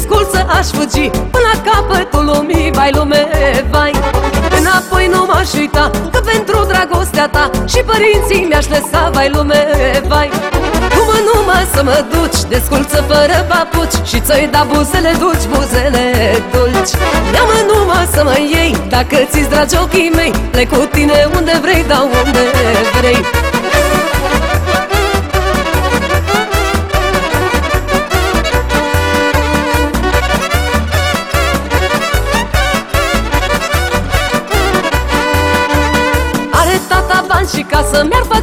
singurță aș fugi. Până la capătul lumii, vai lume, vai. Înapoi nu m-aș uita Că pentru dragostea ta Și părinții mi-aș lăsa, vai lume, vai. Cum numai să mă duci Desculță fără papuci Și ți-oi da buzele dulci, buzele dulci. Ia-mă numai să mă iei Dacă ți-ți dragi ochii mei Plec cu tine unde vrei, da unde vrei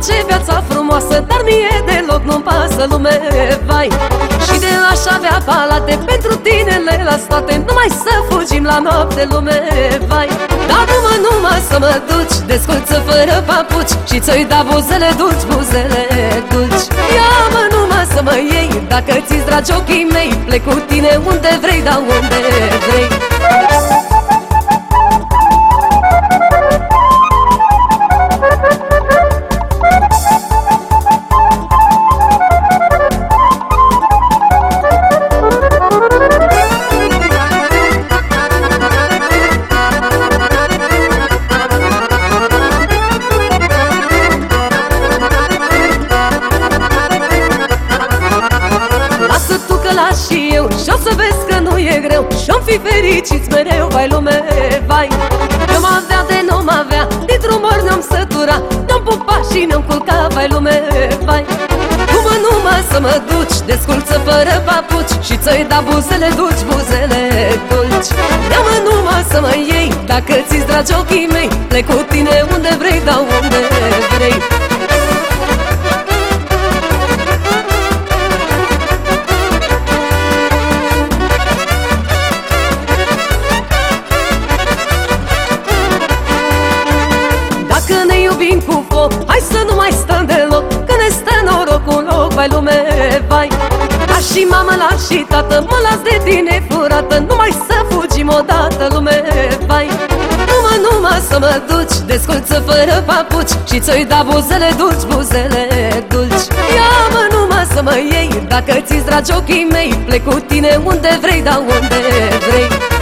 casă Mi-ar face viața frumoasă Dar mie deloc nu-mi pasă lume, vai. Și de aș avea palate Pentru tinele la toate Numai să fugim la noapte lume, vai. Dar numai, numai să mă duci Desculță fără papuci Și ți-oi da buzele dulci, buzele dulci. Ia-mă numai să mă iei Dacă ți-ți dragi ochii mei Plec cu tine unde vrei, da unde vrei e greu Și-om fi fericiți mereu, vai lume, vai. Nu-m avea de nu-m avea Dintr-un mor ne-am sătura Ne-am pupat și ne-am culcat, vai lume, vai. Cum numai să mă duci Desculță fără papuci Și ți-oi da buzele dulci, buzele dulci. Ia-mă numai să mă iei Dacă ți-ți dragi ochii mei Plec cu tine iubim cu foc. Hai să nu mai stăm deloc Că ne stă norocul loc, vai lume, vai. Ca și mama, la și tată Mă las de tine furată Numai să fugim odată, lume, vai. Numai, numai să mă duci Desculță fără papuci Și ți-oi da buzele dulci, buzele dulci. Ia-mă numai să mă iei Dacă ți-ți dragi ochii mei Plec cu tine unde vrei, da unde vrei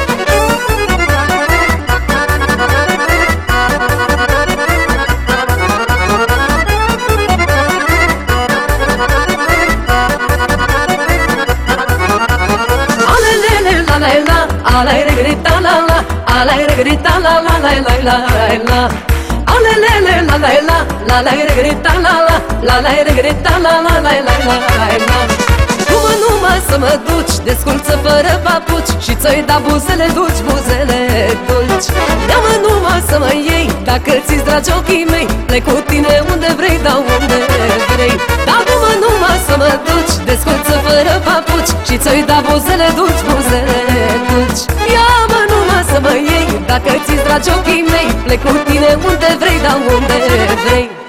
la la grita la la ala grita la la la la la la ala le le la la la la la grita la la la la grita la la la la la la Cum numai să mă duci Desculță fără papuci Și ți-oi da buzele dulci, buzele dulci Ia-mă numai să mă iei Dacă ți-ți dragi ochii mei Plec cu tine unde vrei, da unde vrei Da mă numai să mă duci Desculță fără papuci Și ți-oi da buzele dulci, buzele dulci dragi ochii mei Plec cu tine unde vrei, da unde vrei